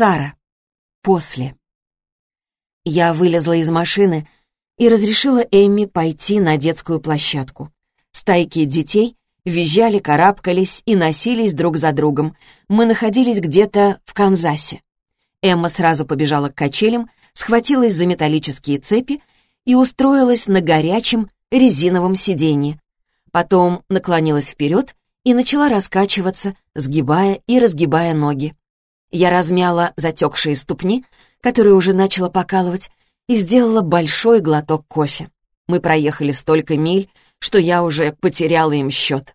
Сара. После. Я вылезла из машины и разрешила Эмми пойти на детскую площадку. Стайки детей визжали, карабкались и носились друг за другом. Мы находились где-то в Канзасе. Эмма сразу побежала к качелям, схватилась за металлические цепи и устроилась на горячем резиновом сиденье. Потом наклонилась вперед и начала раскачиваться, сгибая и разгибая ноги. Я размяла затекшие ступни, которые уже начала покалывать, и сделала большой глоток кофе. Мы проехали столько миль, что я уже потеряла им счет.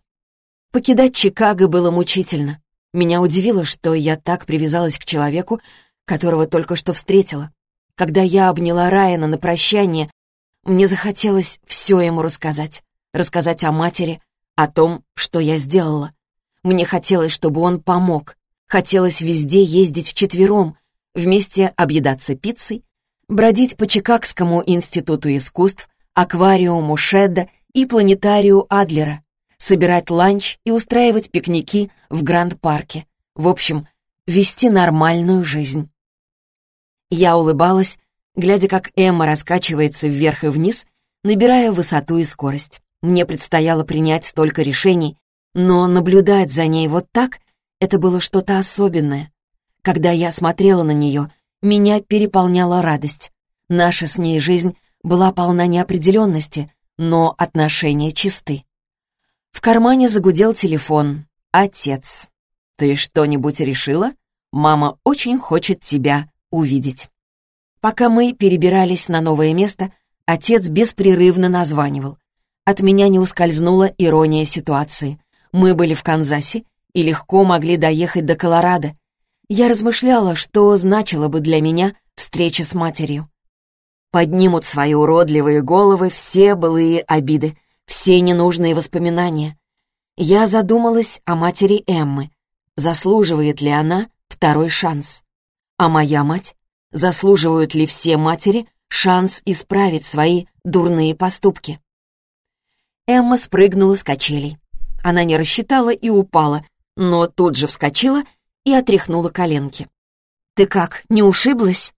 Покидать Чикаго было мучительно. Меня удивило, что я так привязалась к человеку, которого только что встретила. Когда я обняла Райана на прощание, мне захотелось все ему рассказать. Рассказать о матери, о том, что я сделала. Мне хотелось, чтобы он помог. Хотелось везде ездить вчетвером, вместе объедаться пиццей, бродить по Чикагскому институту искусств, аквариуму Шедда и планетарию Адлера, собирать ланч и устраивать пикники в Гранд-парке. В общем, вести нормальную жизнь. Я улыбалась, глядя, как Эмма раскачивается вверх и вниз, набирая высоту и скорость. Мне предстояло принять столько решений, но наблюдать за ней вот так — это было что-то особенное. Когда я смотрела на нее, меня переполняла радость. Наша с ней жизнь была полна неопределенности, но отношения чисты. В кармане загудел телефон. «Отец, ты что-нибудь решила? Мама очень хочет тебя увидеть». Пока мы перебирались на новое место, отец беспрерывно названивал. От меня не ускользнула ирония ситуации. Мы были в Канзасе и легко могли доехать до Колорадо. Я размышляла, что значило бы для меня встреча с матерью. Поднимут свои уродливые головы все былые обиды, все ненужные воспоминания. Я задумалась о матери Эммы. Заслуживает ли она второй шанс? А моя мать? Заслуживают ли все матери шанс исправить свои дурные поступки? Эмма спрыгнула с качелей. Она не рассчитала и упала, но тут же вскочила и отряхнула коленки. «Ты как, не ушиблась?»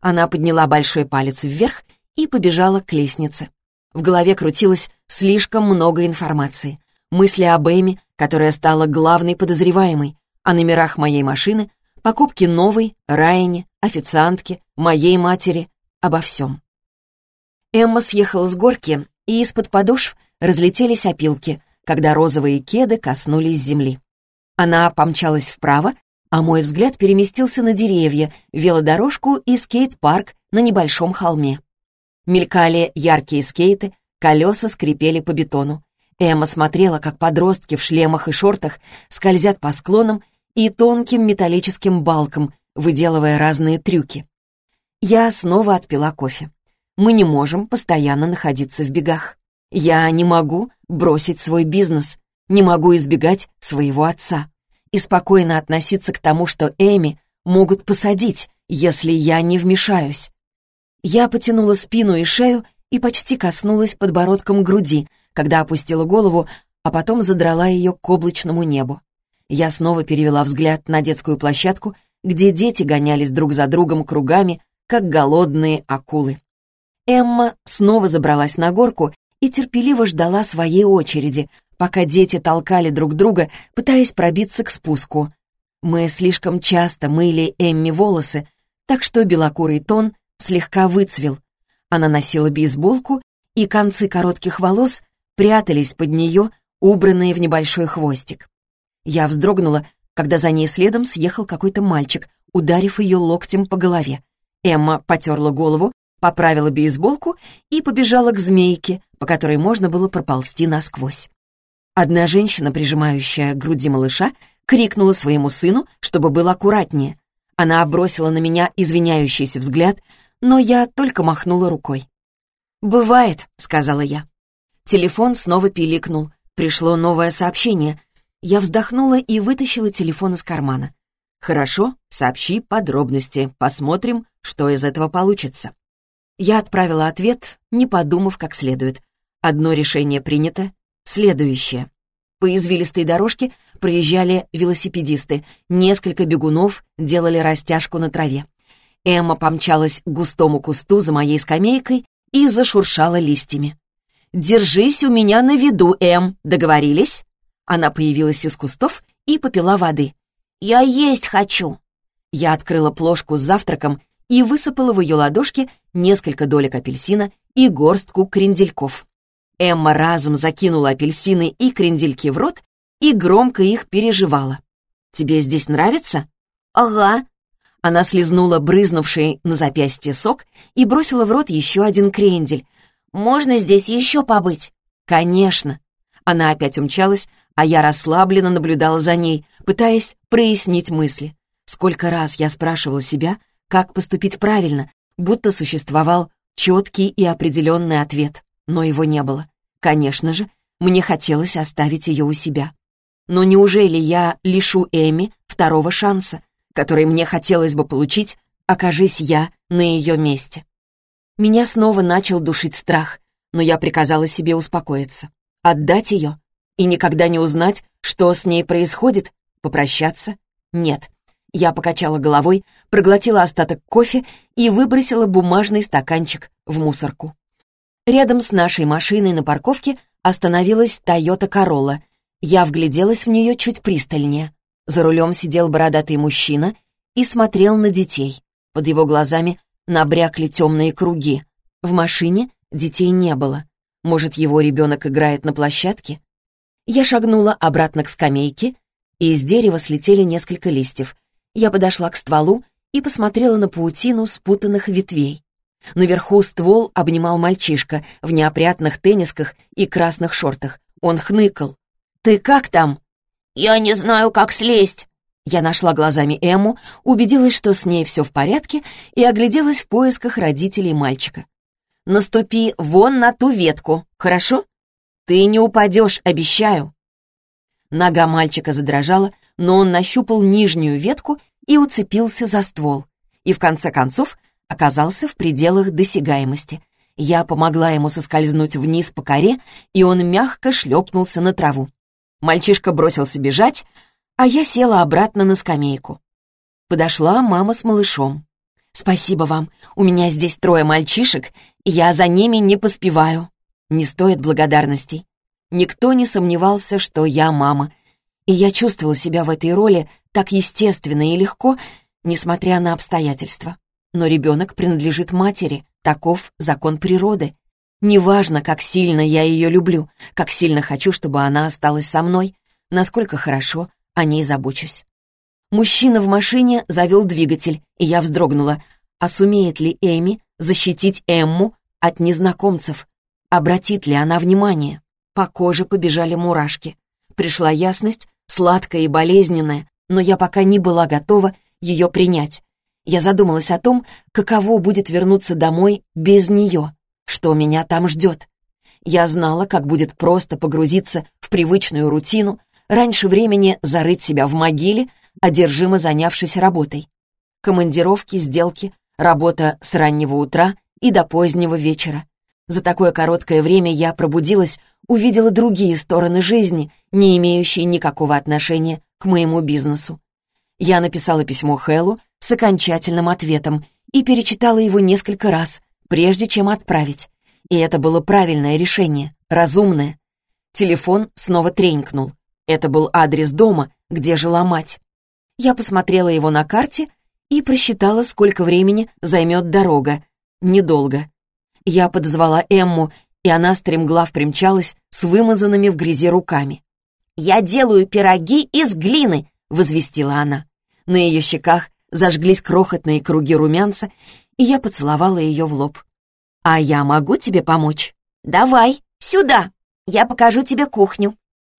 Она подняла большой палец вверх и побежала к лестнице. В голове крутилось слишком много информации. Мысли об Эми, которая стала главной подозреваемой, о номерах моей машины, покупке новой, Райане, официантке, моей матери, обо всем. Эмма съехала с горки, и из-под подошв разлетелись опилки, когда розовые кеды коснулись земли. Она помчалась вправо, а мой взгляд переместился на деревья, велодорожку и скейт-парк на небольшом холме. Мелькали яркие скейты, колеса скрипели по бетону. Эмма смотрела, как подростки в шлемах и шортах скользят по склонам и тонким металлическим балкам, выделывая разные трюки. Я снова отпила кофе. Мы не можем постоянно находиться в бегах. Я не могу бросить свой бизнес, не могу избегать своего отца и спокойно относиться к тому, что Эми могут посадить, если я не вмешаюсь. Я потянула спину и шею и почти коснулась подбородком груди, когда опустила голову, а потом задрала ее к облачному небу. Я снова перевела взгляд на детскую площадку, где дети гонялись друг за другом кругами, как голодные акулы. Эмма снова забралась на горку и терпеливо ждала своей очереди, пока дети толкали друг друга, пытаясь пробиться к спуску. Мы слишком часто мыли Эмми волосы, так что белокурый тон слегка выцвел. Она носила бейсболку, и концы коротких волос прятались под нее, убранные в небольшой хвостик. Я вздрогнула, когда за ней следом съехал какой-то мальчик, ударив ее локтем по голове. Эмма потерла голову, поправила бейсболку и побежала к змейке, по которой можно было проползти насквозь. Одна женщина, прижимающая к груди малыша, крикнула своему сыну, чтобы был аккуратнее. Она бросила на меня извиняющийся взгляд, но я только махнула рукой. «Бывает», — сказала я. Телефон снова пиликнул. Пришло новое сообщение. Я вздохнула и вытащила телефон из кармана. «Хорошо, сообщи подробности. Посмотрим, что из этого получится». Я отправила ответ, не подумав как следует. Одно решение принято, следующее. По извилистой дорожке проезжали велосипедисты. Несколько бегунов делали растяжку на траве. Эмма помчалась к густому кусту за моей скамейкой и зашуршала листьями. «Держись у меня на виду, Эм, договорились?» Она появилась из кустов и попила воды. «Я есть хочу!» Я открыла плошку с завтраком и высыпала в ее ладошки несколько долек апельсина и горстку крендельков. Эмма разом закинула апельсины и крендельки в рот и громко их переживала. «Тебе здесь нравится?» «Ага». Она слезнула брызнувший на запястье сок и бросила в рот еще один крендель. «Можно здесь еще побыть?» «Конечно». Она опять умчалась, а я расслабленно наблюдала за ней, пытаясь прояснить мысли. Сколько раз я спрашивала себя, как поступить правильно, будто существовал четкий и определенный ответ, но его не было. Конечно же, мне хотелось оставить ее у себя. Но неужели я лишу Эми второго шанса, который мне хотелось бы получить, окажись я на ее месте? Меня снова начал душить страх, но я приказала себе успокоиться, отдать ее и никогда не узнать, что с ней происходит, попрощаться? Нет, я покачала головой, проглотила остаток кофе и выбросила бумажный стаканчик в мусорку. Рядом с нашей машиной на парковке остановилась Toyota Corolla. Я вгляделась в нее чуть пристальнее. За рулем сидел бородатый мужчина и смотрел на детей. Под его глазами набрякли темные круги. В машине детей не было. Может, его ребенок играет на площадке? Я шагнула обратно к скамейке, и из дерева слетели несколько листьев. Я подошла к стволу и посмотрела на паутину спутанных ветвей. Наверху ствол обнимал мальчишка в неопрятных теннисках и красных шортах. Он хныкал. «Ты как там?» «Я не знаю, как слезть». Я нашла глазами Эму, убедилась, что с ней все в порядке, и огляделась в поисках родителей мальчика. «Наступи вон на ту ветку, хорошо? Ты не упадешь, обещаю». Нога мальчика задрожала, но он нащупал нижнюю ветку и уцепился за ствол. И в конце концов оказался в пределах досягаемости. Я помогла ему соскользнуть вниз по коре, и он мягко шлепнулся на траву. Мальчишка бросился бежать, а я села обратно на скамейку. Подошла мама с малышом. «Спасибо вам, у меня здесь трое мальчишек, и я за ними не поспеваю». Не стоит благодарностей. Никто не сомневался, что я мама, и я чувствовала себя в этой роли так естественно и легко, несмотря на обстоятельства. Но ребенок принадлежит матери, таков закон природы. Неважно, как сильно я ее люблю, как сильно хочу, чтобы она осталась со мной, насколько хорошо о ней забочусь. Мужчина в машине завел двигатель, и я вздрогнула. А сумеет ли Эми защитить Эмму от незнакомцев? Обратит ли она внимание? По коже побежали мурашки. Пришла ясность, сладкая и болезненная, но я пока не была готова ее принять. Я задумалась о том, каково будет вернуться домой без нее, что меня там ждет. Я знала, как будет просто погрузиться в привычную рутину, раньше времени зарыть себя в могиле, одержимо занявшись работой. Командировки, сделки, работа с раннего утра и до позднего вечера. За такое короткое время я пробудилась, увидела другие стороны жизни, не имеющие никакого отношения к моему бизнесу. Я написала письмо Хэллу с окончательным ответом и перечитала его несколько раз, прежде чем отправить. И это было правильное решение, разумное. Телефон снова тренькнул. Это был адрес дома, где жила мать. Я посмотрела его на карте и просчитала, сколько времени займет дорога. Недолго. Я подозвала Эмму, и она стремглав примчалась с вымазанными в грязи руками. «Я делаю пироги из глины!» — возвестила она. На ее щеках зажглись крохотные круги румянца, и я поцеловала ее в лоб. «А я могу тебе помочь?» «Давай, сюда! Я покажу тебе кухню!»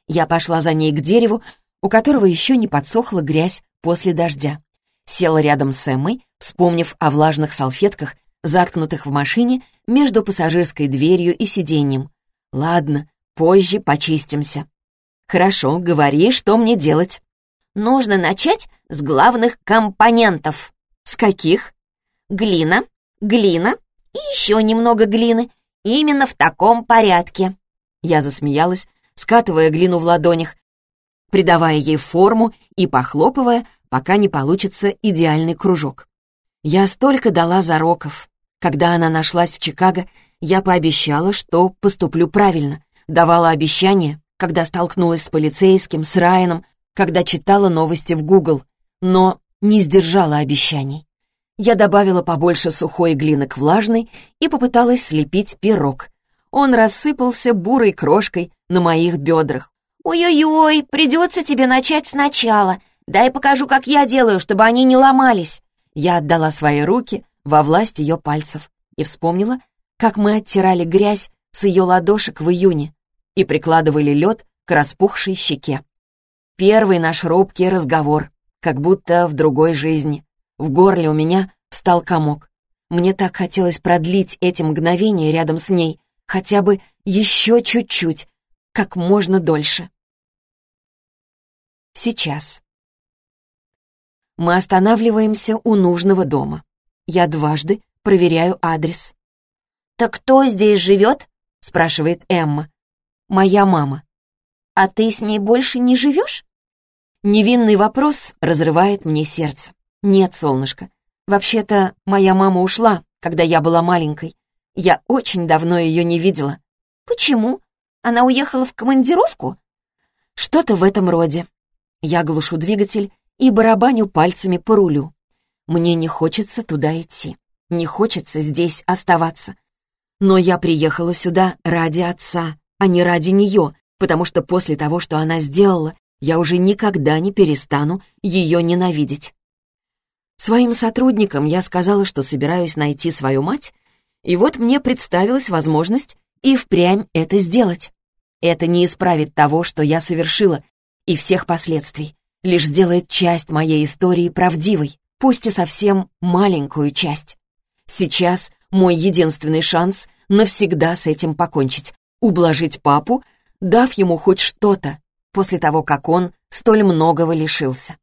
Я пошла за ней к дереву, у которого еще не подсохла грязь после дождя. Села рядом с Эммой, вспомнив о влажных салфетках, заткнутых в машине между пассажирской дверью и сиденьем. «Ладно, позже почистимся». «Хорошо, говори, что мне делать». «Нужно начать с главных компонентов». «С каких?» «Глина, глина и еще немного глины. Именно в таком порядке». Я засмеялась, скатывая глину в ладонях, придавая ей форму и похлопывая, пока не получится идеальный кружок. Я столько дала зароков. Когда она нашлась в Чикаго, я пообещала, что поступлю правильно, давала обещания, когда столкнулась с полицейским, с Райаном, когда читала новости в Google, но не сдержала обещаний. Я добавила побольше сухой глины к влажной и попыталась слепить пирог. Он рассыпался бурой крошкой на моих бедрах. «Ой-ой-ой, придется тебе начать сначала. Дай покажу, как я делаю, чтобы они не ломались». Я отдала свои руки во власть ее пальцев и вспомнила, как мы оттирали грязь с ее ладошек в июне и прикладывали лед к распухшей щеке. Первый наш робкий разговор, как будто в другой жизни. В горле у меня встал комок. Мне так хотелось продлить эти мгновения рядом с ней, хотя бы еще чуть-чуть, как можно дольше. Сейчас. Мы останавливаемся у нужного дома. Я дважды проверяю адрес. «Так кто здесь живет?» — спрашивает Эмма. «Моя мама». «А ты с ней больше не живешь?» Невинный вопрос разрывает мне сердце. «Нет, солнышко. Вообще-то, моя мама ушла, когда я была маленькой. Я очень давно ее не видела». «Почему? Она уехала в командировку?» «Что-то в этом роде». Я глушу двигатель и барабаню пальцами по рулю. Мне не хочется туда идти. Не хочется здесь оставаться. Но я приехала сюда ради отца, а не ради нее, потому что после того, что она сделала, я уже никогда не перестану ее ненавидеть. Своим сотрудникам я сказала, что собираюсь найти свою мать, и вот мне представилась возможность и впрямь это сделать. Это не исправит того, что я совершила, и всех последствий, лишь сделает часть моей истории правдивой, пусть и совсем маленькую часть. Сейчас мой единственный шанс навсегда с этим покончить, ублажить папу, дав ему хоть что-то, после того, как он столь многого лишился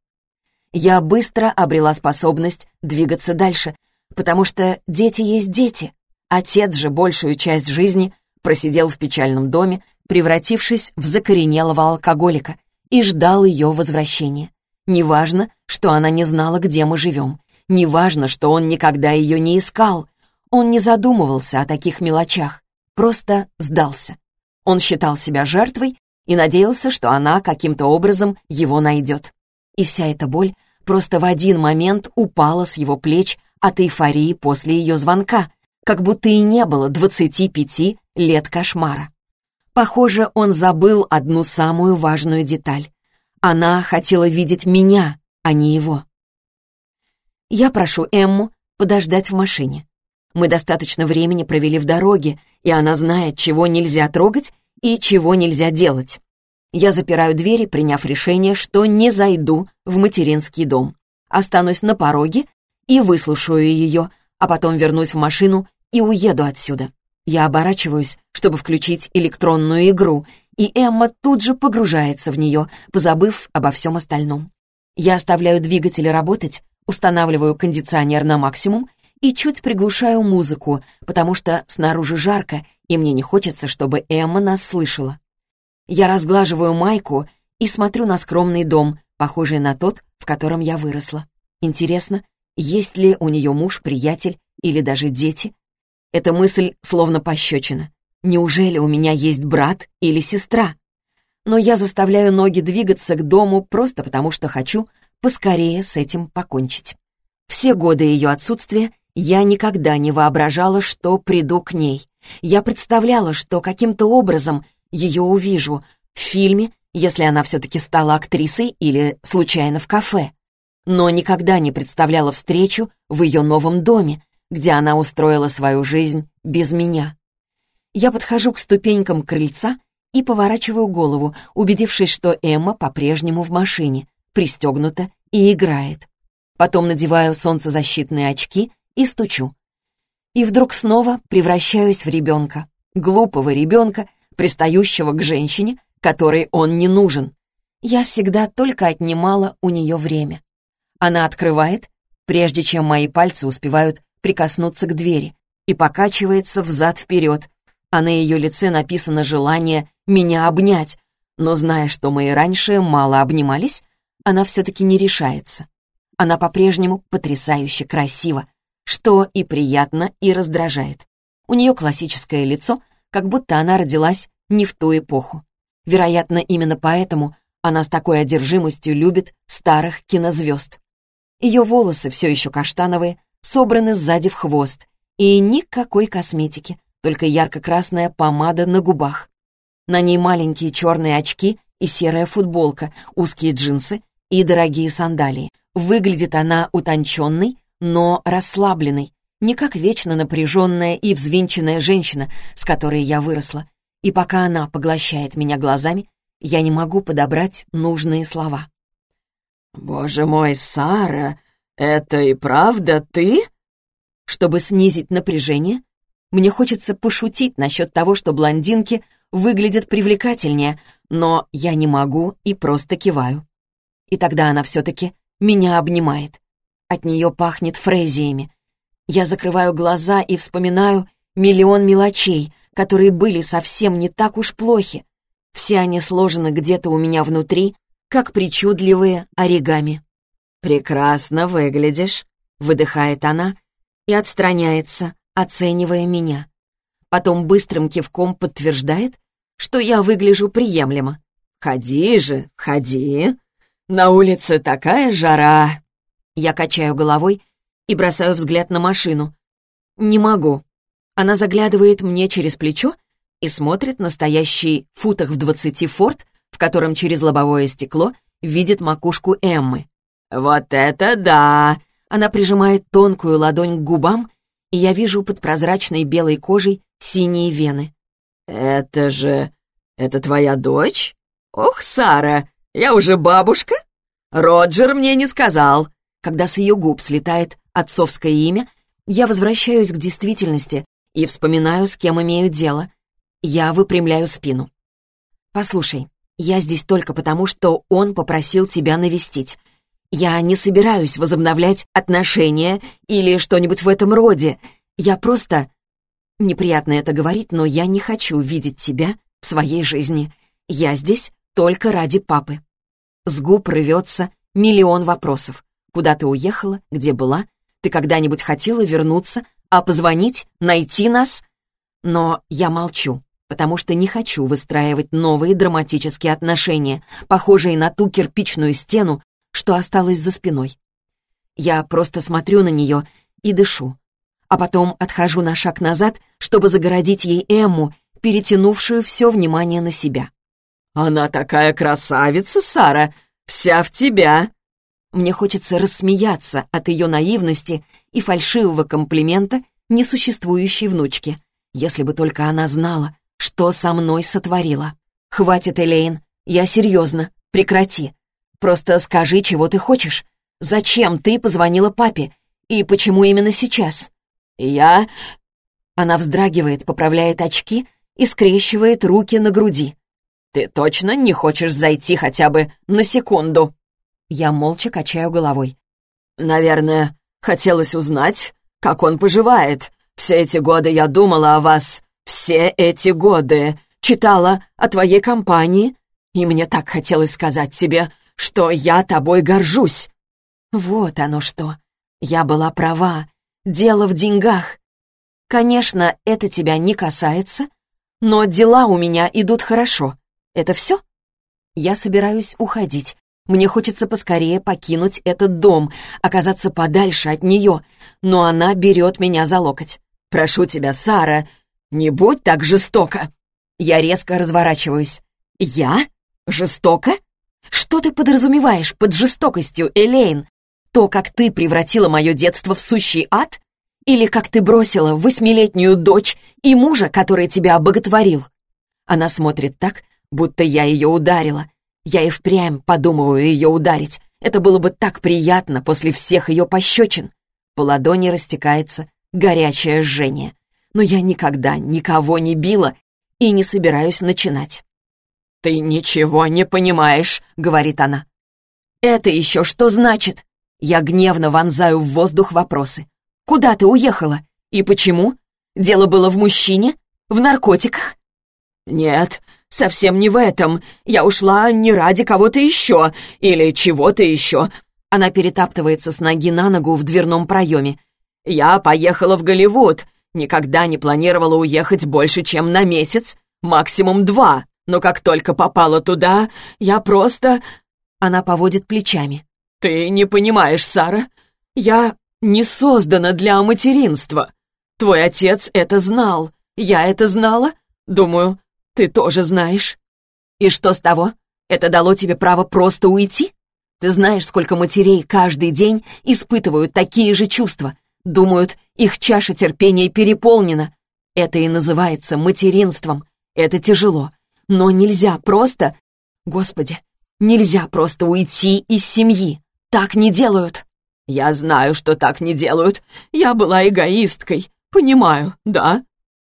я быстро обрела способность двигаться дальше, потому что дети есть дети. Отец же большую часть жизни просидел в печальном доме, превратившись в закоренелого алкоголика, и ждал ее возвращения. Неважно, что она не знала, где мы живем. Неважно, что он никогда ее не искал. Он не задумывался о таких мелочах, просто сдался. Он считал себя жертвой и надеялся, что она каким-то образом его найдет и вся эта боль просто в один момент упала с его плеч от эйфории после ее звонка, как будто и не было 25 лет кошмара. Похоже, он забыл одну самую важную деталь. Она хотела видеть меня, а не его. Я прошу Эмму подождать в машине. Мы достаточно времени провели в дороге, и она знает, чего нельзя трогать и чего нельзя делать. Я запираю двери, приняв решение, что не зайду в материнский дом. Останусь на пороге и выслушаю ее, а потом вернусь в машину и уеду отсюда. Я оборачиваюсь, чтобы включить электронную игру, и Эмма тут же погружается в нее, позабыв обо всем остальном. Я оставляю двигатель работать, устанавливаю кондиционер на максимум и чуть приглушаю музыку, потому что снаружи жарко, и мне не хочется, чтобы Эмма нас слышала. Я разглаживаю майку и смотрю на скромный дом, похожий на тот, в котором я выросла. Интересно, есть ли у нее муж, приятель или даже дети? Эта мысль словно пощечина. Неужели у меня есть брат или сестра? Но я заставляю ноги двигаться к дому просто потому, что хочу поскорее с этим покончить. Все годы ее отсутствия я никогда не воображала, что приду к ней. Я представляла, что каким-то образом ее увижу в фильме, если она все-таки стала актрисой или случайно в кафе. Но никогда не представляла встречу в ее новом доме, где она устроила свою жизнь без меня. Я подхожу к ступенькам крыльца и поворачиваю голову, убедившись, что Эмма по-прежнему в машине, пристегнута и играет. Потом надеваю солнцезащитные очки и стучу. И вдруг снова превращаюсь в ребенка, глупого ребенка, пристающего к женщине, которой он не нужен. Я всегда только отнимала у нее время. Она открывает, прежде чем мои пальцы успевают прикоснуться к двери, и покачивается взад-вперед, а на ее лице написано желание меня обнять, но зная, что мы и раньше мало обнимались, она все-таки не решается. Она по-прежнему потрясающе красива, что и приятно, и раздражает. У нее классическое лицо, как будто она родилась не в ту эпоху. Вероятно, именно поэтому она с такой одержимостью любит старых кинозвезд. Ее волосы все еще каштановые, собраны сзади в хвост, и никакой косметики, только ярко-красная помада на губах. На ней маленькие черные очки и серая футболка, узкие джинсы и дорогие сандалии. Выглядит она утонченной, но расслабленной, не как вечно напряженная и взвинченная женщина, с которой я выросла. И пока она поглощает меня глазами, я не могу подобрать нужные слова. «Боже мой, Сара, это и правда ты?» Чтобы снизить напряжение, мне хочется пошутить насчет того, что блондинки выглядят привлекательнее, но я не могу и просто киваю. И тогда она все-таки меня обнимает. От нее пахнет фрезиями. Я закрываю глаза и вспоминаю миллион мелочей, которые были совсем не так уж плохи. Все они сложены где-то у меня внутри, как причудливые оригами. «Прекрасно выглядишь», — выдыхает она и отстраняется, оценивая меня. Потом быстрым кивком подтверждает, что я выгляжу приемлемо. «Ходи же, ходи. На улице такая жара». Я качаю головой и бросаю взгляд на машину. «Не могу». Она заглядывает мне через плечо и смотрит на стоящий футах в двадцати форт, в котором через лобовое стекло видит макушку Эммы. «Вот это да!» Она прижимает тонкую ладонь к губам, и я вижу под прозрачной белой кожей синие вены. «Это же... это твоя дочь? Ох, Сара, я уже бабушка? Роджер мне не сказал». Когда с ее губ слетает отцовское имя, я возвращаюсь к действительности и вспоминаю, с кем имею дело. Я выпрямляю спину. «Послушай, я здесь только потому, что он попросил тебя навестить. Я не собираюсь возобновлять отношения или что-нибудь в этом роде. Я просто... Неприятно это говорить, но я не хочу видеть тебя в своей жизни. Я здесь только ради папы». С губ рвется миллион вопросов. Куда ты уехала? Где была? Ты когда-нибудь хотела вернуться? А позвонить? Найти нас? Но я молчу потому что не хочу выстраивать новые драматические отношения, похожие на ту кирпичную стену, что осталась за спиной. Я просто смотрю на нее и дышу, а потом отхожу на шаг назад, чтобы загородить ей Эмму, перетянувшую все внимание на себя. «Она такая красавица, Сара! Вся в тебя!» Мне хочется рассмеяться от ее наивности и фальшивого комплимента несуществующей внучке. Если бы только она знала, что со мной сотворила. Хватит, Элейн, я серьезно, прекрати. Просто скажи, чего ты хочешь. Зачем ты позвонила папе? И почему именно сейчас? Я... Она вздрагивает, поправляет очки и скрещивает руки на груди. «Ты точно не хочешь зайти хотя бы на секунду?» Я молча качаю головой. «Наверное, хотелось узнать, как он поживает. Все эти годы я думала о вас все эти годы читала о твоей компании, и мне так хотелось сказать тебе, что я тобой горжусь». Вот оно что. Я была права. Дело в деньгах. Конечно, это тебя не касается, но дела у меня идут хорошо. Это все? Я собираюсь уходить. Мне хочется поскорее покинуть этот дом, оказаться подальше от нее, но она берет меня за локоть. «Прошу тебя, Сара, «Не будь так жестоко!» Я резко разворачиваюсь. «Я? Жестоко? Что ты подразумеваешь под жестокостью, Элейн? То, как ты превратила мое детство в сущий ад? Или как ты бросила восьмилетнюю дочь и мужа, который тебя обоготворил?» Она смотрит так, будто я ее ударила. Я и впрямь подумываю ее ударить. Это было бы так приятно после всех ее пощечин. По ладони растекается горячее жжение но я никогда никого не била и не собираюсь начинать. «Ты ничего не понимаешь», — говорит она. «Это еще что значит?» Я гневно вонзаю в воздух вопросы. «Куда ты уехала? И почему? Дело было в мужчине? В наркотиках?» «Нет, совсем не в этом. Я ушла не ради кого-то еще или чего-то еще». Она перетаптывается с ноги на ногу в дверном проеме. «Я поехала в Голливуд. Никогда не планировала уехать больше, чем на месяц, максимум два. Но как только попала туда, я просто...» Она поводит плечами. «Ты не понимаешь, Сара. Я не создана для материнства. Твой отец это знал. Я это знала. Думаю, ты тоже знаешь. И что с того? Это дало тебе право просто уйти? Ты знаешь, сколько матерей каждый день испытывают такие же чувства. Думают, их чаша терпения переполнена. Это и называется материнством. Это тяжело. Но нельзя просто... Господи, нельзя просто уйти из семьи. Так не делают. Я знаю, что так не делают. Я была эгоисткой. Понимаю, да?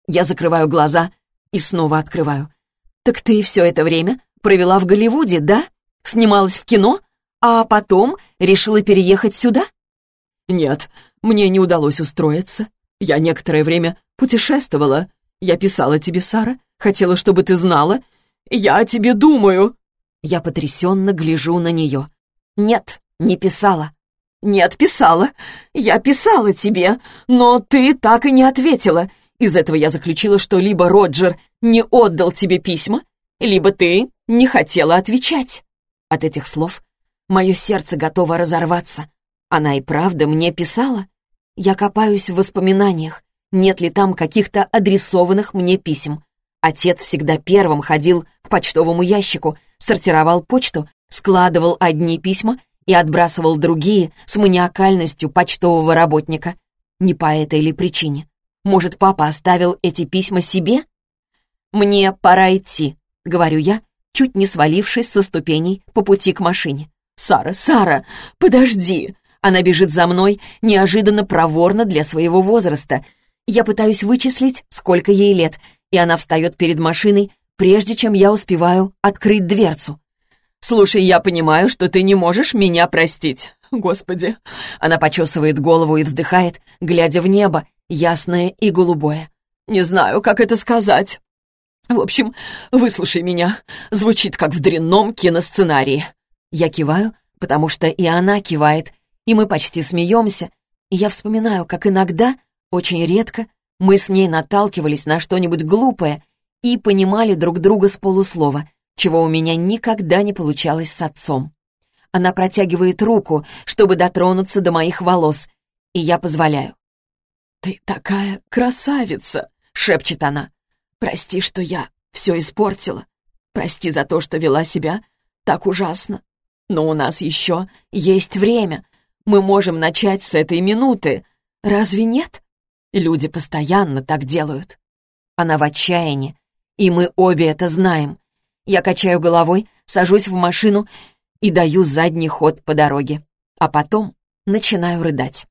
Я закрываю глаза и снова открываю. Так ты все это время провела в Голливуде, да? Снималась в кино, а потом решила переехать сюда? Нет, мне не удалось устроиться. Я некоторое время путешествовала. Я писала тебе, Сара, хотела, чтобы ты знала. Я о тебе думаю. Я потрясенно гляжу на нее. Нет, не писала. «Нет, писала. Я писала тебе, но ты так и не ответила. Из этого я заключила, что либо Роджер не отдал тебе письма, либо ты не хотела отвечать». От этих слов мое сердце готово разорваться. Она и правда мне писала? Я копаюсь в воспоминаниях. Нет ли там каких-то адресованных мне писем? Отец всегда первым ходил к почтовому ящику, сортировал почту, складывал одни письма и отбрасывал другие с маниакальностью почтового работника. Не по этой ли причине? Может, папа оставил эти письма себе? «Мне пора идти», — говорю я, чуть не свалившись со ступеней по пути к машине. «Сара, Сара, подожди!» Она бежит за мной, неожиданно проворно для своего возраста. Я пытаюсь вычислить, сколько ей лет, и она встает перед машиной, прежде чем я успеваю открыть дверцу. «Слушай, я понимаю, что ты не можешь меня простить. Господи!» Она почесывает голову и вздыхает, глядя в небо, ясное и голубое. «Не знаю, как это сказать. В общем, выслушай меня. Звучит, как в дрянном киносценарии». Я киваю, потому что и она кивает, и мы почти смеемся, и я вспоминаю, как иногда, очень редко, мы с ней наталкивались на что-нибудь глупое и понимали друг друга с полуслова — чего у меня никогда не получалось с отцом. Она протягивает руку, чтобы дотронуться до моих волос, и я позволяю. «Ты такая красавица!» — шепчет она. «Прости, что я все испортила. Прости за то, что вела себя так ужасно. Но у нас еще есть время. Мы можем начать с этой минуты. Разве нет? Люди постоянно так делают. Она в отчаянии, и мы обе это знаем. Я качаю головой, сажусь в машину и даю задний ход по дороге. А потом начинаю рыдать.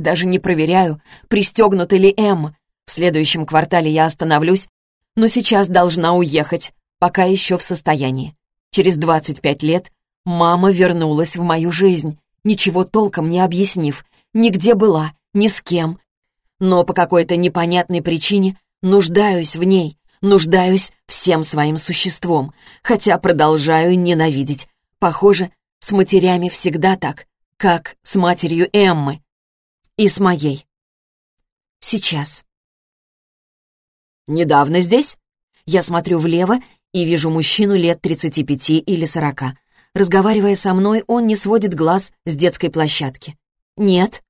Даже не проверяю, пристегнута ли М. В следующем квартале я остановлюсь, но сейчас должна уехать, пока еще в состоянии. Через 25 лет мама вернулась в мою жизнь, ничего толком не объяснив, нигде была, ни с кем. Но по какой-то непонятной причине нуждаюсь в ней, нуждаюсь всем своим существом, хотя продолжаю ненавидеть. Похоже, с матерями всегда так, как с матерью Эммы. И с моей. Сейчас. Недавно здесь? Я смотрю влево и вижу мужчину лет 35 или 40. Разговаривая со мной, он не сводит глаз с детской площадки. «Нет».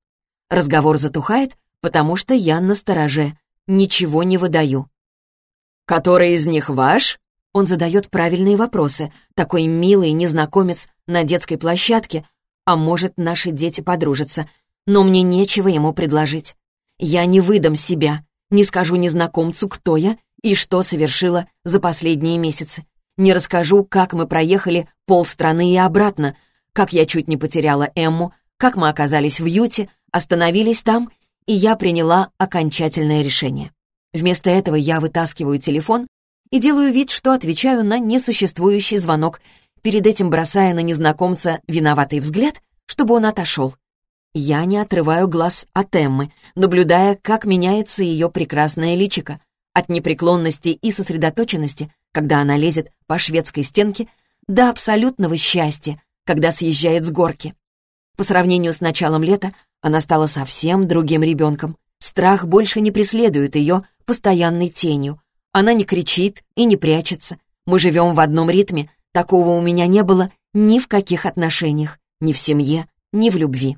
Разговор затухает, потому что я на стороже, ничего не выдаю. «Который из них ваш?» Он задает правильные вопросы. Такой милый незнакомец на детской площадке. А может, наши дети подружатся. Но мне нечего ему предложить. Я не выдам себя, не скажу незнакомцу, кто я и что совершила за последние месяцы. Не расскажу, как мы проехали полстраны и обратно, как я чуть не потеряла Эмму, как мы оказались в Юте, остановились там, и я приняла окончательное решение. Вместо этого я вытаскиваю телефон и делаю вид, что отвечаю на несуществующий звонок, перед этим бросая на незнакомца виноватый взгляд, чтобы он отошел. Я не отрываю глаз от Эммы, наблюдая, как меняется ее прекрасное личико. От непреклонности и сосредоточенности когда она лезет по шведской стенке, до абсолютного счастья, когда съезжает с горки. По сравнению с началом лета она стала совсем другим ребенком. Страх больше не преследует ее постоянной тенью. Она не кричит и не прячется. Мы живем в одном ритме. Такого у меня не было ни в каких отношениях, ни в семье, ни в любви.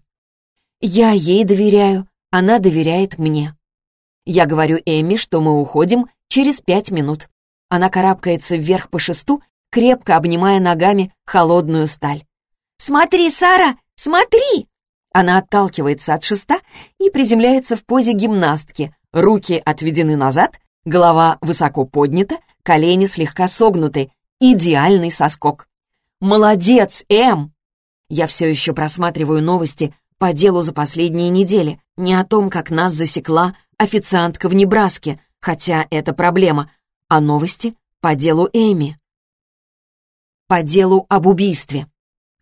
Я ей доверяю, она доверяет мне. Я говорю Эми, что мы уходим через пять минут. Она карабкается вверх по шесту, крепко обнимая ногами холодную сталь. «Смотри, Сара, смотри!» Она отталкивается от шеста и приземляется в позе гимнастки. Руки отведены назад, голова высоко поднята, колени слегка согнуты. Идеальный соскок. «Молодец, Эм!» Я все еще просматриваю новости по делу за последние недели. Не о том, как нас засекла официантка в Небраске, хотя это проблема, а новости по делу Эми. По делу об убийстве.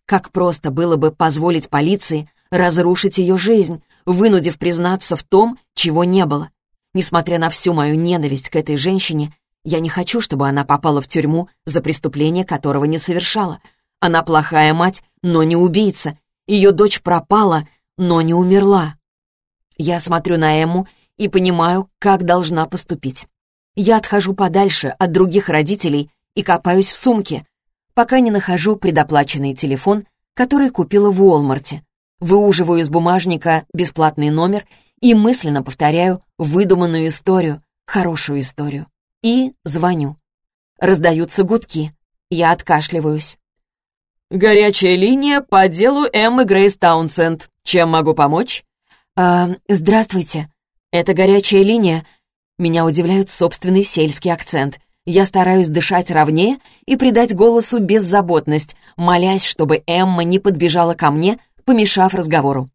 Как просто было бы позволить полиции разрушить ее жизнь, вынудив признаться в том, чего не было. Несмотря на всю мою ненависть к этой женщине, я не хочу, чтобы она попала в тюрьму за преступление, которого не совершала. Она плохая мать, но не убийца. Ее дочь пропала, но не умерла. Я смотрю на Эмму и понимаю, как должна поступить. Я отхожу подальше от других родителей и копаюсь в сумке, пока не нахожу предоплаченный телефон, который купила в Уолмарте. Выуживаю из бумажника бесплатный номер и мысленно повторяю выдуманную историю, хорошую историю. И звоню. Раздаются гудки. Я откашливаюсь. «Горячая линия по делу Эммы Грейс Таунсенд. Чем могу помочь?» «А, «Здравствуйте. Это горячая линия». Меня удивляет собственный сельский акцент. Я стараюсь дышать ровнее и придать голосу беззаботность, молясь, чтобы Эмма не подбежала ко мне помешав разговору.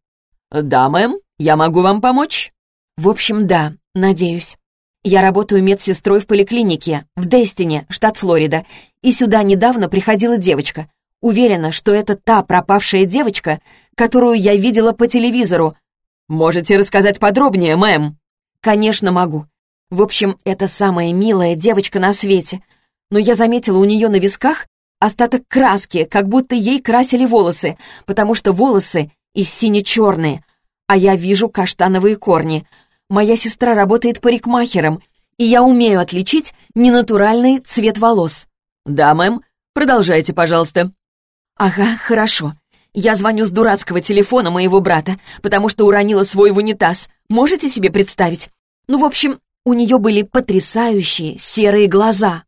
«Да, мэм, я могу вам помочь?» «В общем, да, надеюсь. Я работаю медсестрой в поликлинике в Дестине, штат Флорида, и сюда недавно приходила девочка. Уверена, что это та пропавшая девочка, которую я видела по телевизору. Можете рассказать подробнее, мэм?» «Конечно, могу. В общем, это самая милая девочка на свете. Но я заметила у нее на висках остаток краски, как будто ей красили волосы, потому что волосы и сине-черные, а я вижу каштановые корни. Моя сестра работает парикмахером, и я умею отличить ненатуральный цвет волос. «Да, мэм, продолжайте, пожалуйста». «Ага, хорошо. Я звоню с дурацкого телефона моего брата, потому что уронила свой в унитаз. Можете себе представить? Ну, в общем, у нее были потрясающие серые глаза.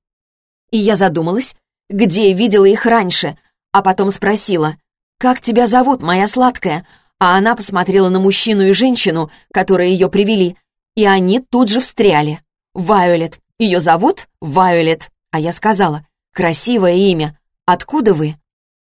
И я задумалась, где видела их раньше, а потом спросила, «Как тебя зовут, моя сладкая?» А она посмотрела на мужчину и женщину, которые ее привели, и они тут же встряли. «Вайолет. Ее зовут Вайолет». А я сказала, «Красивое имя. Откуда вы?»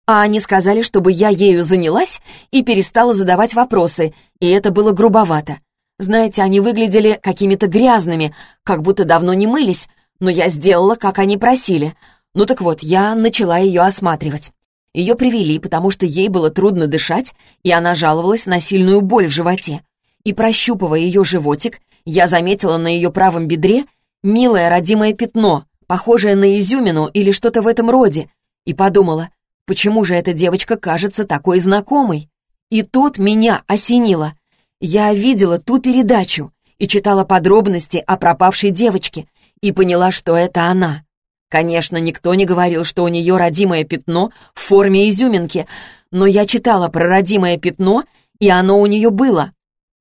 А они сказали, чтобы я ею занялась и перестала задавать вопросы, и это было грубовато. Знаете, они выглядели какими-то грязными, как будто давно не мылись, но я сделала, как они просили — ну так вот, я начала ее осматривать. Ее привели, потому что ей было трудно дышать, и она жаловалась на сильную боль в животе. И прощупывая ее животик, я заметила на ее правом бедре милое родимое пятно, похожее на изюмину или что-то в этом роде, и подумала, почему же эта девочка кажется такой знакомой? И тут меня осенило. Я видела ту передачу и читала подробности о пропавшей девочке, и поняла, что это она. Конечно, никто не говорил, что у нее родимое пятно в форме изюминки, но я читала про родимое пятно, и оно у нее было.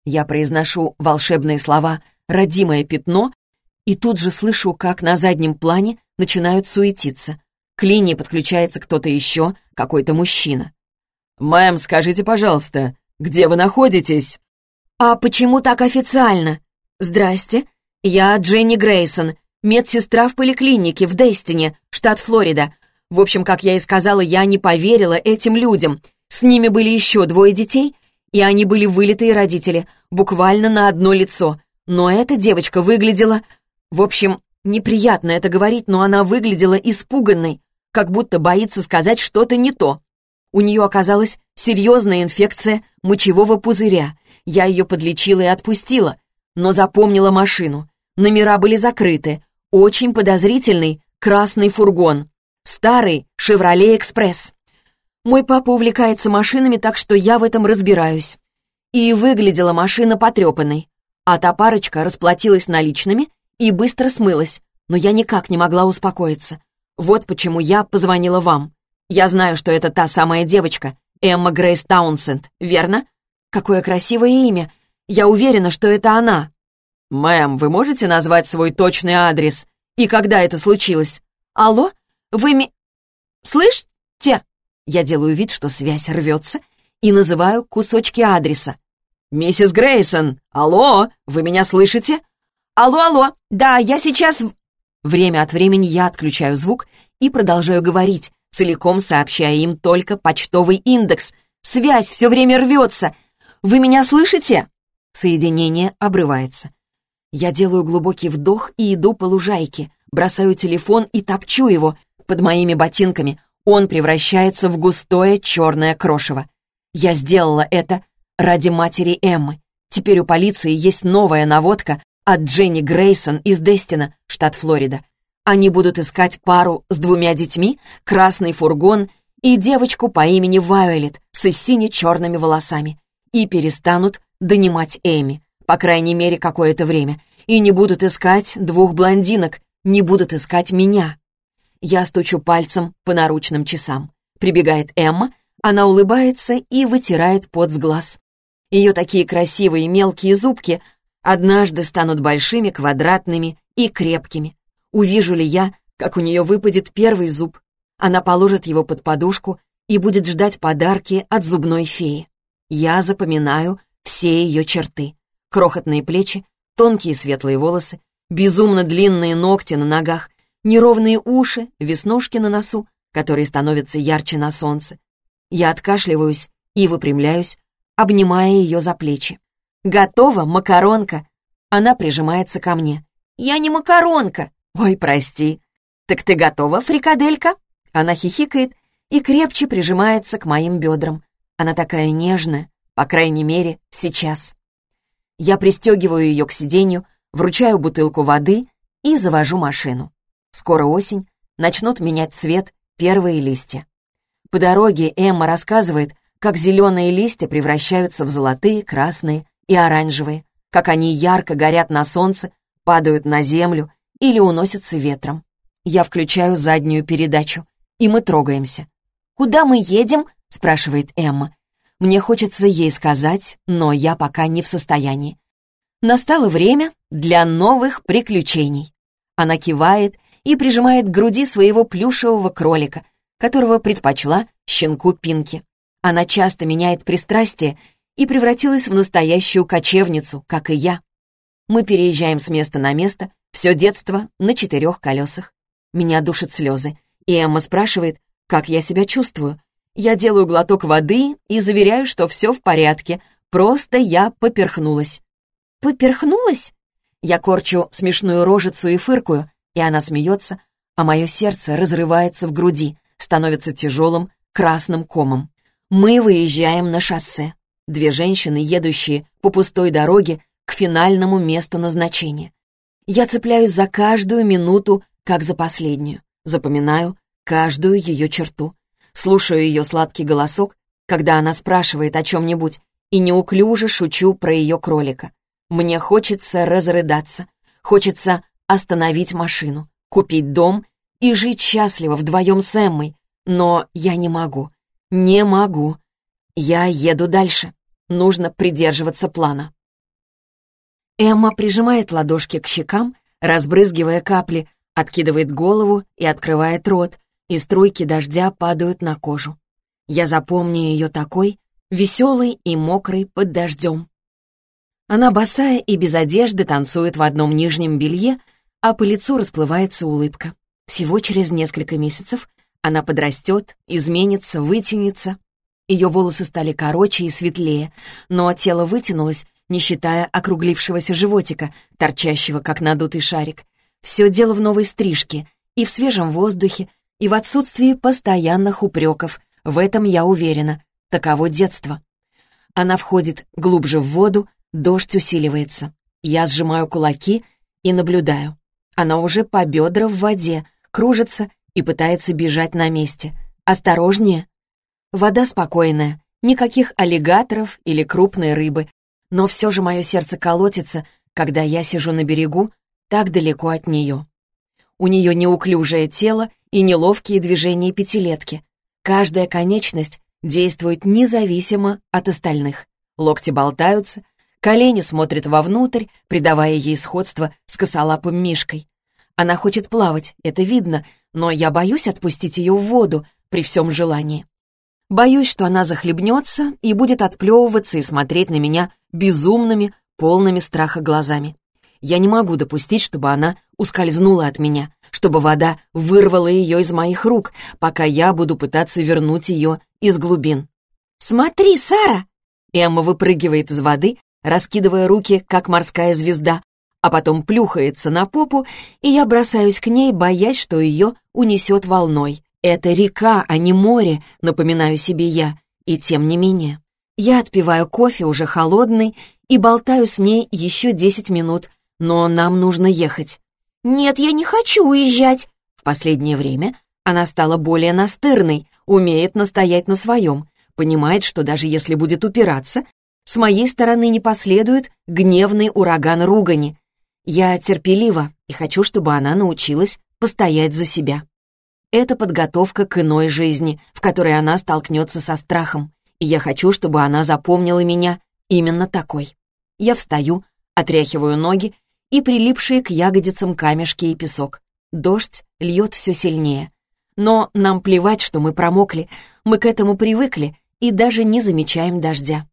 Я произношу волшебные слова «родимое пятно», и тут же слышу, как на заднем плане начинают суетиться. К линии подключается кто-то еще, какой-то мужчина. «Мэм, скажите, пожалуйста, где вы находитесь?» «А почему так официально?» «Здрасте, я Дженни Грейсон, медсестра в поликлинике в Дестине, штат Флорида. В общем, как я и сказала, я не поверила этим людям. С ними были еще двое детей, и они были вылитые родители, буквально на одно лицо. Но эта девочка выглядела... В общем, неприятно это говорить, но она выглядела испуганной, как будто боится сказать что-то не то. У нее оказалась серьезная инфекция мочевого пузыря. Я ее подлечила и отпустила, но запомнила машину. Номера были закрыты, очень подозрительный красный фургон. Старый «Шевроле Экспресс». Мой папа увлекается машинами, так что я в этом разбираюсь. И выглядела машина потрепанной. А та парочка расплатилась наличными и быстро смылась, но я никак не могла успокоиться. Вот почему я позвонила вам. Я знаю, что это та самая девочка, Эмма Грейс Таунсенд, верно? Какое красивое имя. Я уверена, что это она. Мэм, вы можете назвать свой точный адрес? И когда это случилось? Алло? Вы ми... Слышите? Я делаю вид, что связь рвется, и называю кусочки адреса. «Миссис Грейсон! Алло! Вы меня слышите?» «Алло, алло! Да, я сейчас...» Время от времени я отключаю звук и продолжаю говорить, целиком сообщая им только почтовый индекс. «Связь все время рвется! Вы меня слышите?» Соединение обрывается. Я делаю глубокий вдох и иду по лужайке, бросаю телефон и топчу его. Под моими ботинками он превращается в густое черное крошево. Я сделала это ради матери Эммы. Теперь у полиции есть новая наводка от Дженни Грейсон из Дестина, штат Флорида. Они будут искать пару с двумя детьми, красный фургон и девочку по имени Вайолет с сине-черными волосами и перестанут донимать Эми, по крайней мере, какое-то время, и не будут искать двух блондинок, не будут искать меня. Я стучу пальцем по наручным часам. Прибегает Эмма, она улыбается и вытирает пот с глаз. Ее такие красивые мелкие зубки однажды станут большими, квадратными и крепкими. Увижу ли я, как у нее выпадет первый зуб? Она положит его под подушку и будет ждать подарки от зубной феи. Я запоминаю все ее черты. Крохотные плечи, тонкие светлые волосы, безумно длинные ногти на ногах, неровные уши, веснушки на носу, которые становятся ярче на солнце. Я откашливаюсь и выпрямляюсь, обнимая ее за плечи. «Готова, макаронка!» Она прижимается ко мне. «Я не макаронка!» «Ой, прости!» «Так ты готова, фрикаделька?» Она хихикает и крепче прижимается к моим бедрам. Она такая нежная, по крайней мере, сейчас. Я пристегиваю ее к сиденью, вручаю бутылку воды и завожу машину. Скоро осень, начнут менять цвет первые листья. По дороге Эмма рассказывает, как зеленые листья превращаются в золотые, красные и оранжевые, как они ярко горят на солнце, падают на землю или уносятся ветром. Я включаю заднюю передачу, и мы трогаемся. «Куда мы едем?» — спрашивает Эмма. Мне хочется ей сказать, но я пока не в состоянии. Настало время для новых приключений. Она кивает и прижимает к груди своего плюшевого кролика, которого предпочла щенку Пинки. Она часто меняет пристрастие и превратилась в настоящую кочевницу, как и я. Мы переезжаем с места на место, все детство на четырех колесах. Меня душат слезы, и Эмма спрашивает, как я себя чувствую. Я делаю глоток воды и заверяю, что все в порядке, просто я поперхнулась. «Поперхнулась?» Я корчу смешную рожицу и фыркую, и она смеется, а мое сердце разрывается в груди, становится тяжелым красным комом. Мы выезжаем на шоссе. Две женщины, едущие по пустой дороге, к финальному месту назначения. Я цепляюсь за каждую минуту, как за последнюю. Запоминаю каждую ее черту. Слушаю ее сладкий голосок, когда она спрашивает о чем-нибудь, и неуклюже шучу про ее кролика. Мне хочется разрыдаться. Хочется остановить машину, купить дом и жить счастливо вдвоем с Эммой. Но я не могу. Не могу. Я еду дальше. Нужно придерживаться плана. Эмма прижимает ладошки к щекам, разбрызгивая капли, откидывает голову и открывает рот, и струйки дождя падают на кожу. Я запомню ее такой, веселой и мокрой под дождем. Она босая и без одежды танцует в одном нижнем белье, а по лицу расплывается улыбка. Всего через несколько месяцев она подрастет, изменится, вытянется. Ее волосы стали короче и светлее, но тело вытянулось, не считая округлившегося животика, торчащего, как надутый шарик. Все дело в новой стрижке, и в свежем воздухе, и в отсутствии постоянных упреков. В этом я уверена. Таково детство. Она входит глубже в воду, дождь усиливается. Я сжимаю кулаки и наблюдаю. Она уже по бедра в воде, кружится и пытается бежать на месте. «Осторожнее!» Вода спокойная, никаких аллигаторов или крупной рыбы, но все же мое сердце колотится, когда я сижу на берегу, так далеко от нее. У нее неуклюжее тело и неловкие движения пятилетки. Каждая конечность действует независимо от остальных. Локти болтаются, колени смотрят вовнутрь, придавая ей сходство с косолапым мишкой. Она хочет плавать, это видно, но я боюсь отпустить ее в воду при всем желании. Боюсь, что она захлебнется и будет отплевываться и смотреть на меня безумными, полными страха глазами. Я не могу допустить, чтобы она ускользнула от меня, чтобы вода вырвала ее из моих рук, пока я буду пытаться вернуть ее из глубин. «Смотри, Сара!» Эмма выпрыгивает из воды, раскидывая руки, как морская звезда, а потом плюхается на попу, и я бросаюсь к ней, боясь, что ее унесет волной. «Это река, а не море», — напоминаю себе я, и тем не менее. Я отпиваю кофе, уже холодный, и болтаю с ней еще десять минут, но нам нужно ехать. «Нет, я не хочу уезжать!» В последнее время она стала более настырной, умеет настоять на своем, понимает, что даже если будет упираться, с моей стороны не последует гневный ураган ругани. Я терпелива и хочу, чтобы она научилась постоять за себя. Это подготовка к иной жизни, в которой она столкнется со страхом. И я хочу, чтобы она запомнила меня именно такой. Я встаю, отряхиваю ноги и прилипшие к ягодицам камешки и песок. Дождь льет все сильнее. Но нам плевать, что мы промокли, мы к этому привыкли и даже не замечаем дождя.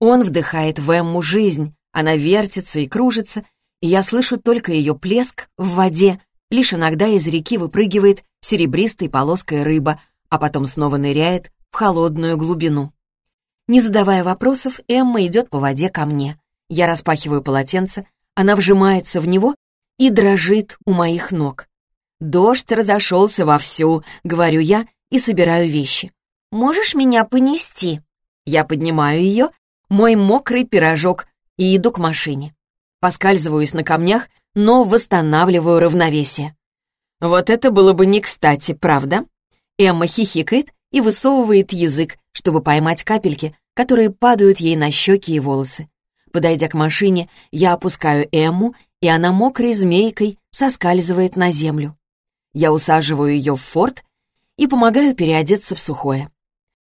Он вдыхает в Эмму жизнь, она вертится и кружится, и я слышу только ее плеск в воде, лишь иногда из реки выпрыгивает серебристой полоской рыба, а потом снова ныряет в холодную глубину. Не задавая вопросов, Эмма идет по воде ко мне. Я распахиваю полотенце, она вжимается в него и дрожит у моих ног. «Дождь разошелся вовсю», — говорю я и собираю вещи. «Можешь меня понести?» Я поднимаю ее, мой мокрый пирожок, и иду к машине. Поскальзываюсь на камнях, но восстанавливаю равновесие. Вот это было бы не кстати, правда? Эмма хихикает и высовывает язык, чтобы поймать капельки, которые падают ей на щеки и волосы. Подойдя к машине, я опускаю Эмму, и она мокрой змейкой соскальзывает на землю. Я усаживаю ее в форт и помогаю переодеться в сухое.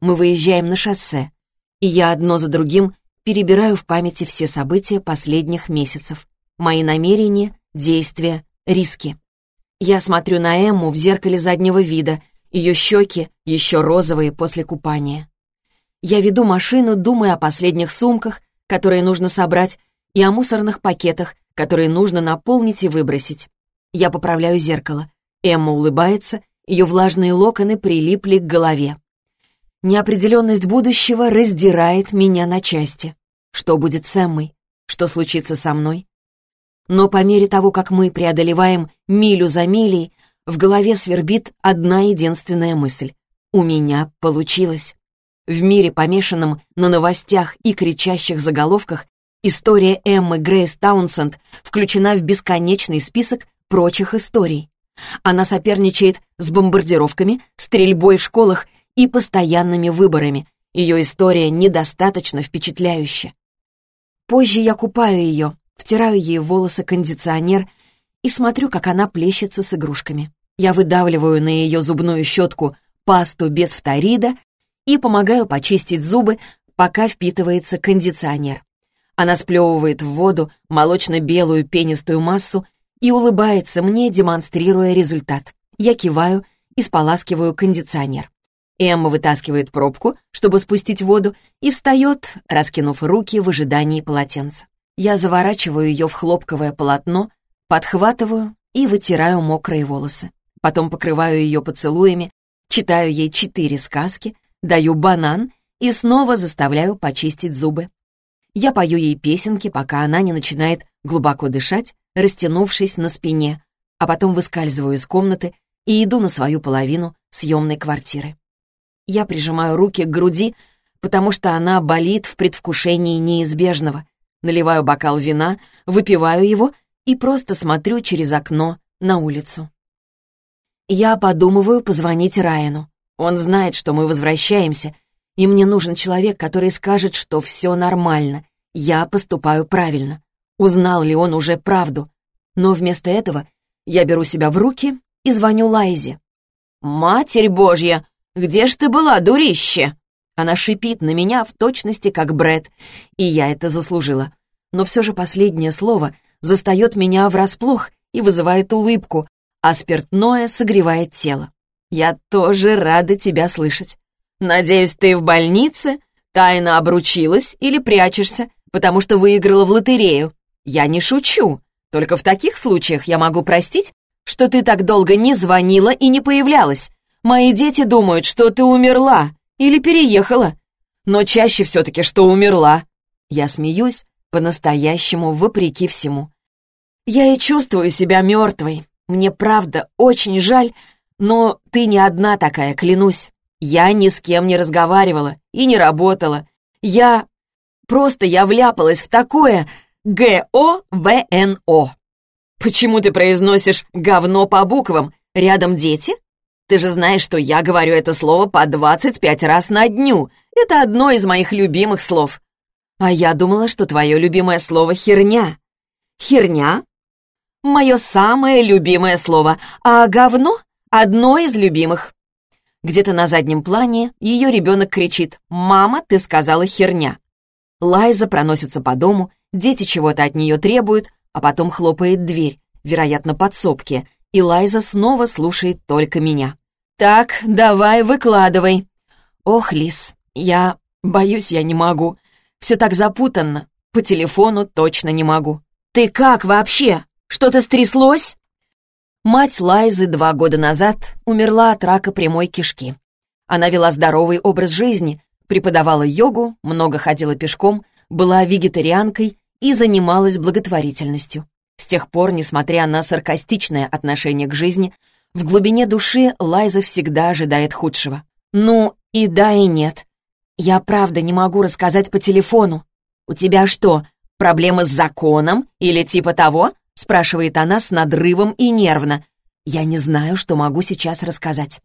Мы выезжаем на шоссе, и я одно за другим перебираю в памяти все события последних месяцев. Мои намерения, действия, риски. Я смотрю на Эмму в зеркале заднего вида, ее щеки еще розовые после купания. Я веду машину, думая о последних сумках, которые нужно собрать, и о мусорных пакетах, которые нужно наполнить и выбросить. Я поправляю зеркало. Эмма улыбается, ее влажные локоны прилипли к голове. Неопределенность будущего раздирает меня на части. Что будет с Эммой? Что случится со мной? Но по мере того, как мы преодолеваем милю за милей, в голове свербит одна единственная мысль. У меня получилось. В мире, помешанном на новостях и кричащих заголовках, история Эммы Грейс Таунсенд включена в бесконечный список прочих историй. Она соперничает с бомбардировками, стрельбой в школах и постоянными выборами. Ее история недостаточно впечатляющая. Позже я купаю ее, втираю ей в волосы кондиционер и смотрю, как она плещется с игрушками. Я выдавливаю на ее зубную щетку пасту без фторида и помогаю почистить зубы, пока впитывается кондиционер. Она сплевывает в воду молочно-белую пенистую массу и улыбается мне, демонстрируя результат. Я киваю и споласкиваю кондиционер. Эмма вытаскивает пробку, чтобы спустить воду, и встает, раскинув руки в ожидании полотенца. Я заворачиваю ее в хлопковое полотно, подхватываю и вытираю мокрые волосы. Потом покрываю ее поцелуями, читаю ей четыре сказки, даю банан и снова заставляю почистить зубы. Я пою ей песенки, пока она не начинает глубоко дышать, растянувшись на спине, а потом выскальзываю из комнаты и иду на свою половину съемной квартиры. Я прижимаю руки к груди, потому что она болит в предвкушении неизбежного, наливаю бокал вина, выпиваю его и просто смотрю через окно на улицу. Я подумываю позвонить Райану. Он знает, что мы возвращаемся, и мне нужен человек, который скажет, что все нормально. Я поступаю правильно. Узнал ли он уже правду? Но вместо этого я беру себя в руки и звоню Лайзе. «Матерь Божья, где ж ты была, дурище?» Она шипит на меня в точности, как Брэд, и я это заслужила. Но все же последнее слово застает меня врасплох и вызывает улыбку, а спиртное согревает тело. Я тоже рада тебя слышать. Надеюсь, ты в больнице, тайно обручилась или прячешься, потому что выиграла в лотерею. Я не шучу. Только в таких случаях я могу простить, что ты так долго не звонила и не появлялась. Мои дети думают, что ты умерла или переехала. Но чаще все-таки, что умерла. Я смеюсь, по-настоящему, вопреки всему. Я и чувствую себя мертвой. Мне правда очень жаль, но ты не одна такая, клянусь. Я ни с кем не разговаривала и не работала. Я... Просто я вляпалась в такое Г-О-В-Н-О. Почему ты произносишь «говно» по буквам? Рядом дети? Ты же знаешь, что я говорю это слово по 25 раз на дню. Это одно из моих любимых слов. А я думала, что твое любимое слово «херня». Херня — мое самое любимое слово, а говно — одно из любимых. Где-то на заднем плане ее ребенок кричит «Мама, ты сказала херня». Лайза проносится по дому, дети чего-то от нее требуют, а потом хлопает дверь, вероятно, подсобки, и Лайза снова слушает только меня. «Так, давай, выкладывай». «Ох, Лис, я... боюсь, я не могу. Все так запутанно. По телефону точно не могу». «Ты как вообще? Что-то стряслось?» Мать Лайзы два года назад умерла от рака прямой кишки. Она вела здоровый образ жизни, преподавала йогу, много ходила пешком, была вегетарианкой и занималась благотворительностью. С тех пор, несмотря на саркастичное отношение к жизни, в глубине души Лайза всегда ожидает худшего. Ну, и да, и нет. Я правда не могу рассказать по телефону. У тебя что, проблемы с законом или типа того? Спрашивает она с надрывом и нервно. Я не знаю, что могу сейчас рассказать.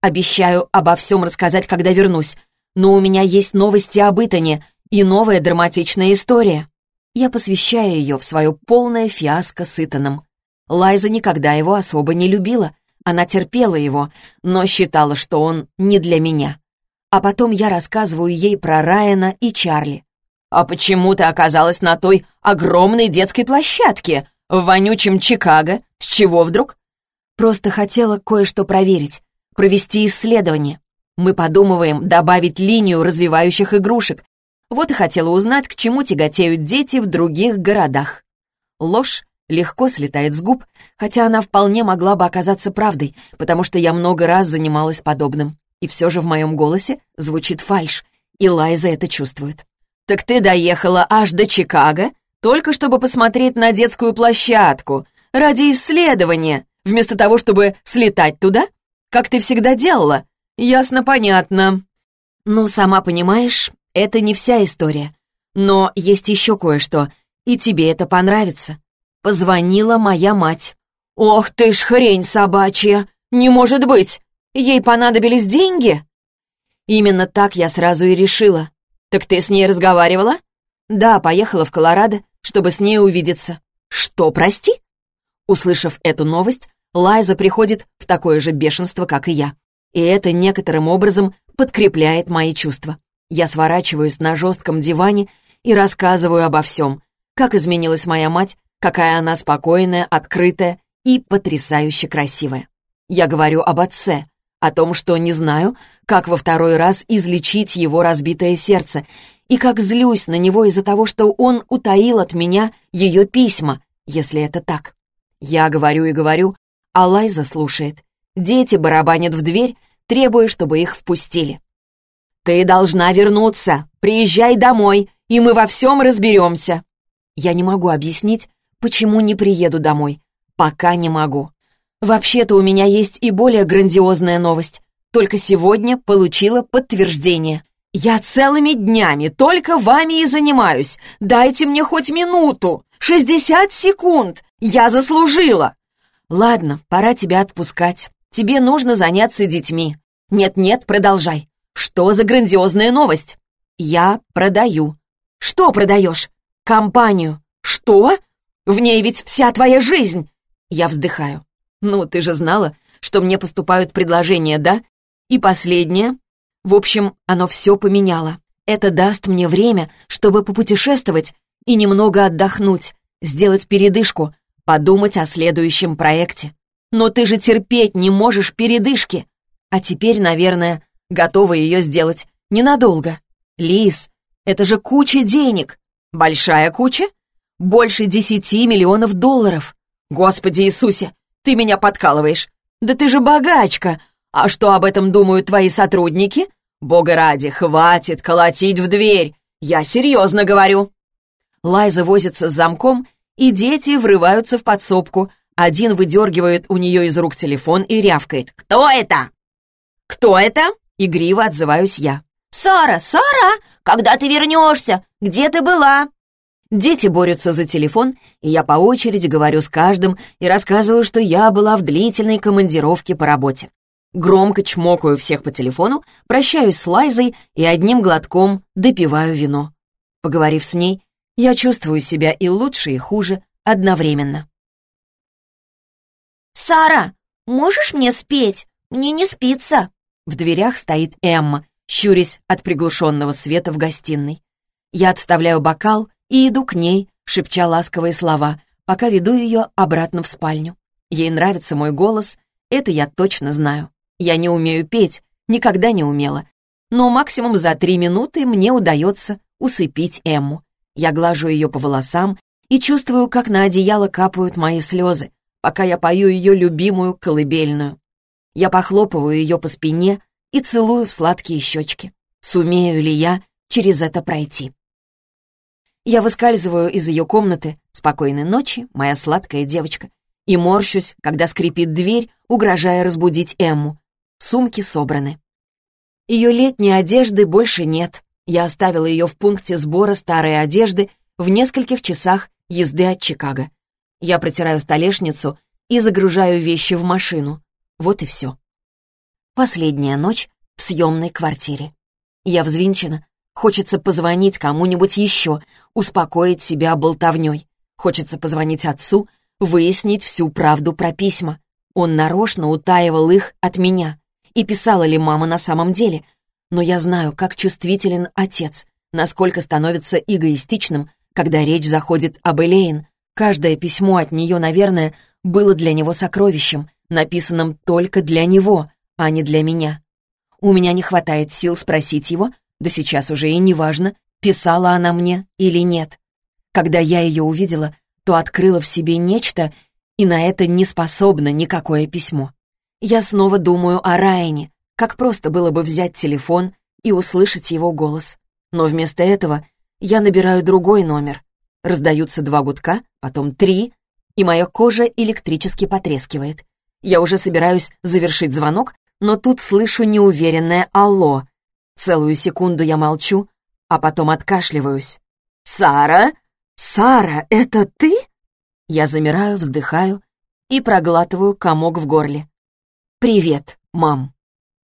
Обещаю обо всем рассказать, когда вернусь. Но у меня есть новости об Итане и новая драматичная история. Я посвящаю ее в свое полное фиаско с Итаном. Лайза никогда его особо не любила. Она терпела его, но считала, что он не для меня. А потом я рассказываю ей про Райана и Чарли. «А почему ты оказалась на той огромной детской площадке в вонючем Чикаго? С чего вдруг?» «Просто хотела кое-что проверить, провести исследование. Мы подумываем добавить линию развивающих игрушек, вот и хотела узнать, к чему тяготеют дети в других городах. Ложь легко слетает с губ, хотя она вполне могла бы оказаться правдой, потому что я много раз занималась подобным. И все же в моем голосе звучит фальшь, и Лайза это чувствует. «Так ты доехала аж до Чикаго, только чтобы посмотреть на детскую площадку, ради исследования, вместо того, чтобы слетать туда? Как ты всегда делала? Ясно-понятно». «Ну, сама понимаешь, это не вся история. Но есть еще кое-что, и тебе это понравится. Позвонила моя мать. «Ох ты ж хрень собачья! Не может быть! Ей понадобились деньги?» Именно так я сразу и решила. «Так ты с ней разговаривала?» «Да, поехала в Колорадо, чтобы с ней увидеться». «Что, прости?» Услышав эту новость, Лайза приходит в такое же бешенство, как и я. И это некоторым образом подкрепляет мои чувства. Я сворачиваюсь на жестком диване и рассказываю обо всем. Как изменилась моя мать, какая она спокойная, открытая и потрясающе красивая. Я говорю об отце, о том, что не знаю, как во второй раз излечить его разбитое сердце, и как злюсь на него из-за того, что он утаил от меня ее письма, если это так. Я говорю и говорю, а Лайза слушает. Дети барабанят в дверь, требуя, чтобы их впустили. «Ты должна вернуться! Приезжай домой, и мы во всем разберемся!» Я не могу объяснить, почему не приеду домой. Пока не могу. Вообще-то у меня есть и более грандиозная новость. Только сегодня получила подтверждение. Я целыми днями только вами и занимаюсь. Дайте мне хоть минуту. 60 секунд. Я заслужила. «Ладно, пора тебя отпускать. Тебе нужно заняться детьми. Нет-нет, продолжай. Что за грандиозная новость?» «Я продаю». «Что продаешь?» «Компанию». «Что? В ней ведь вся твоя жизнь!» Я вздыхаю. «Ну, ты же знала, что мне поступают предложения, да? И последнее. В общем, оно все поменяло. Это даст мне время, чтобы попутешествовать и немного отдохнуть, сделать передышку, подумать о следующем проекте. Но ты же терпеть не можешь передышки. А теперь, наверное, готова ее сделать ненадолго. Лис, это же куча денег. Большая куча? Больше десяти миллионов долларов. Господи Иисусе, ты меня подкалываешь. Да ты же богачка. А что об этом думают твои сотрудники? Бога ради, хватит колотить в дверь. Я серьезно говорю. Лайза возится с замком, и дети врываются в подсобку. Один выдергивает у нее из рук телефон и рявкает. «Кто это?» «Кто это?» — игриво отзываюсь я. «Сара, Сара, когда ты вернешься? Где ты была?» Дети борются за телефон, и я по очереди говорю с каждым и рассказываю, что я была в длительной командировке по работе. Громко чмокаю всех по телефону, прощаюсь с Лайзой и одним глотком допиваю вино. Поговорив с ней, я чувствую себя и лучше, и хуже одновременно. «Сара, можешь мне спеть? Мне не спится». В дверях стоит Эмма, щурясь от приглушенного света в гостиной. Я отставляю бокал и иду к ней, шепча ласковые слова, пока веду ее обратно в спальню. Ей нравится мой голос, это я точно знаю. Я не умею петь, никогда не умела. Но максимум за три минуты мне удается усыпить Эмму. Я глажу ее по волосам и чувствую, как на одеяло капают мои слезы, пока я пою ее любимую колыбельную. Я похлопываю ее по спине и целую в сладкие щечки. Сумею ли я через это пройти? Я выскальзываю из ее комнаты «Спокойной ночи, моя сладкая девочка» и морщусь, когда скрипит дверь, угрожая разбудить Эмму. Сумки собраны. Ее летней одежды больше нет. Я оставила ее в пункте сбора старой одежды в нескольких часах езды от Чикаго. Я протираю столешницу и загружаю вещи в машину. Вот и все. Последняя ночь в съемной квартире. Я взвинчена, Хочется позвонить кому-нибудь еще, успокоить себя болтовней. Хочется позвонить отцу, выяснить всю правду про письма. Он нарочно утаивал их от меня. И писала ли мама на самом деле? Но я знаю, как чувствителен отец, насколько становится эгоистичным, когда речь заходит об Элейн. Каждое письмо от нее, наверное, было для него сокровищем, написанным только для него, а не для меня. У меня не хватает сил спросить его, да сейчас уже и не важно, писала она мне или нет. Когда я ее увидела, то открыла в себе нечто, и на это не способно никакое письмо. Я снова думаю о Райане, как просто было бы взять телефон и услышать его голос. Но вместо этого я набираю другой номер. Раздаются два гудка, потом три, и моя кожа электрически потрескивает. Я уже собираюсь завершить звонок, но тут слышу неуверенное «Алло», Целую секунду я молчу, а потом откашливаюсь. «Сара? Сара, это ты?» Я замираю, вздыхаю и проглатываю комок в горле. «Привет, мам».